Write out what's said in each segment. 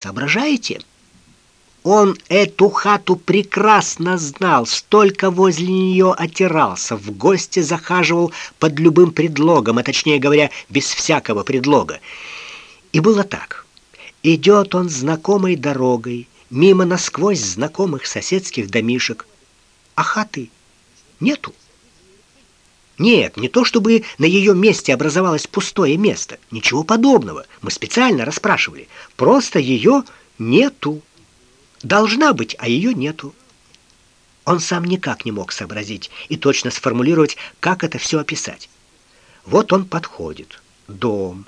Соображаете? Он эту хату прекрасно знал, столько возле нее отирался, в гости захаживал под любым предлогом, а точнее говоря, без всякого предлога. И было так. Идет он знакомой дорогой, мимо насквозь знакомых соседских домишек, а хаты нету. Нет, не то чтобы на ее месте образовалось пустое место, ничего подобного. Мы специально расспрашивали. Просто ее нету. Должна быть, а ее нету. Он сам никак не мог сообразить и точно сформулировать, как это все описать. Вот он подходит. Дом,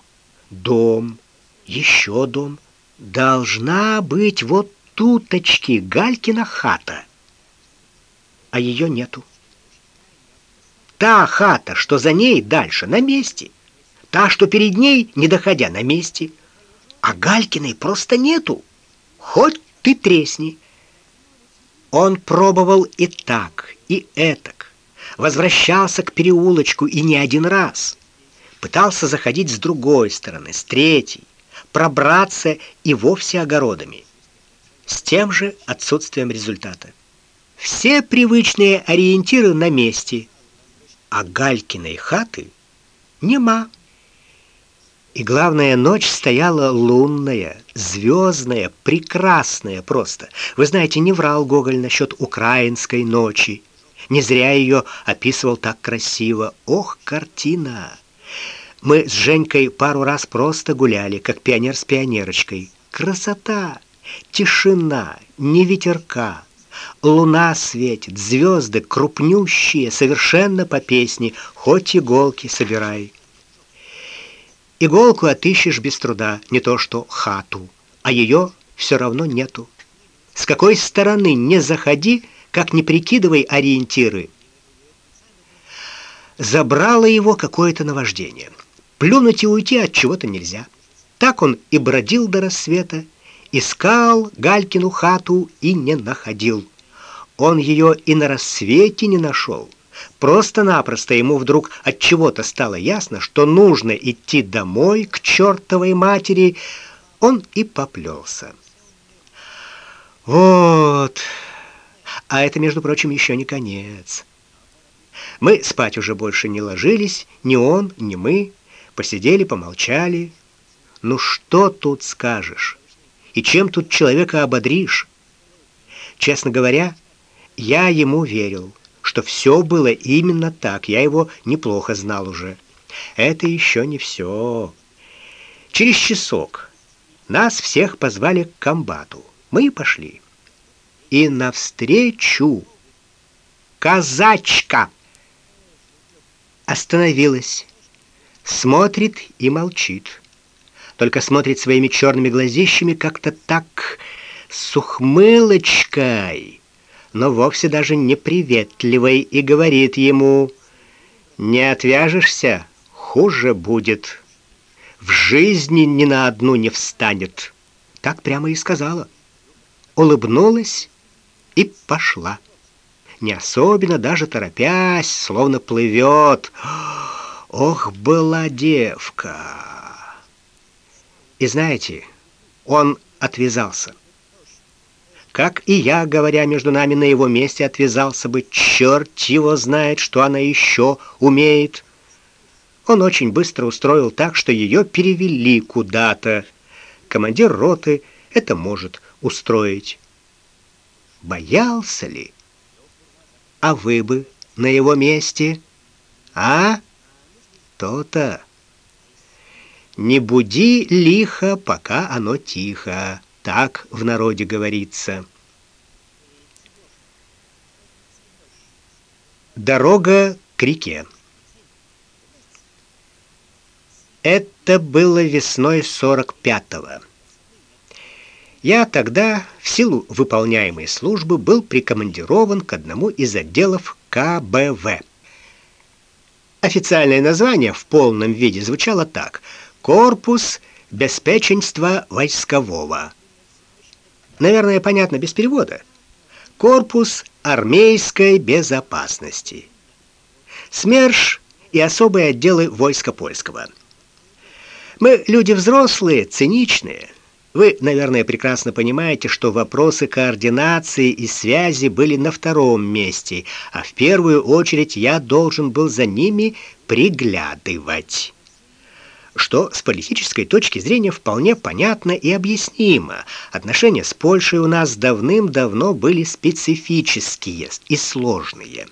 дом, еще дом. Должна быть вот туточки Галькина хата. А ее нету. Та хата, что за ней дальше, на месте. Та, что перед ней, не доходя, на месте. А Галькиной просто нету. Хоть ты тресни. Он пробовал и так, и этак. Возвращался к переулочку и не один раз. Пытался заходить с другой стороны, с третьей, пробраться и вовсе огородами. С тем же отсутствием результата. Все привычные ориентиры на месте, а Галькиной хаты нема. И главное, ночь стояла лунная, звездная, прекрасная просто. Вы знаете, не врал Гоголь насчет украинской ночи. Не зря ее описывал так красиво. Ох, картина! Мы с Женькой пару раз просто гуляли, как пионер с пионерочкой. Красота, тишина, не ветерка. Луна светит, звезды крупнющие, совершенно по песне, хоть иголки собирай. Иголку отыщешь без труда, не то что хату, а ее все равно нету. С какой стороны не заходи, как не прикидывай ориентиры. Забрало его какое-то наваждение. Плюнуть и уйти от чего-то нельзя. Так он и бродил до рассвета, искал Галькину хату и не находил. Он ее и на рассвете не нашел. Просто-напросто ему вдруг от чего-то стало ясно, что нужно идти домой к чертовой матери. Он и поплелся. Вот. А это, между прочим, еще не конец. Мы спать уже больше не ложились, ни он, ни мы. Посидели, помолчали. Ну что тут скажешь? И чем тут человека ободришь? Честно говоря, я ему верил что все было именно так. Я его неплохо знал уже. Это еще не все. Через часок нас всех позвали к комбату. Мы пошли. И навстречу казачка остановилась, смотрит и молчит. Только смотрит своими черными глазищами как-то так с ухмылочкой но вовсе даже не приветливой, и говорит ему: "Не отвяжешься, хуже будет. В жизни ни на одну не встанет". Так прямо и сказала. Улыбнулась и пошла. Не особенно даже торопясь, словно плывет. Ох, была девка. И знаете, он отвязался как и я, говоря между нами на его месте, отвязался бы. Черт его знает, что она еще умеет. Он очень быстро устроил так, что ее перевели куда-то. Командир роты это может устроить. Боялся ли? А вы бы на его месте? А? То-то. Не буди лихо, пока оно тихо. Так в народе говорится. Дорога к реке. Это было весной 45-го. Я тогда, в силу выполняемой службы, был прикомандирован к одному из отделов КБВ. Официальное название в полном виде звучало так: Корпус беспеченства войскового. Наверное, понятно без перевода. Корпус армейской безопасности. СМЕРШ и особые отделы войска польского. Мы люди взрослые, циничные. Вы, наверное, прекрасно понимаете, что вопросы координации и связи были на втором месте, а в первую очередь я должен был за ними приглядывать. Что с политической точки зрения вполне понятно и объяснимо. Отношения с Польшей у нас давным-давно были специфические и сложные.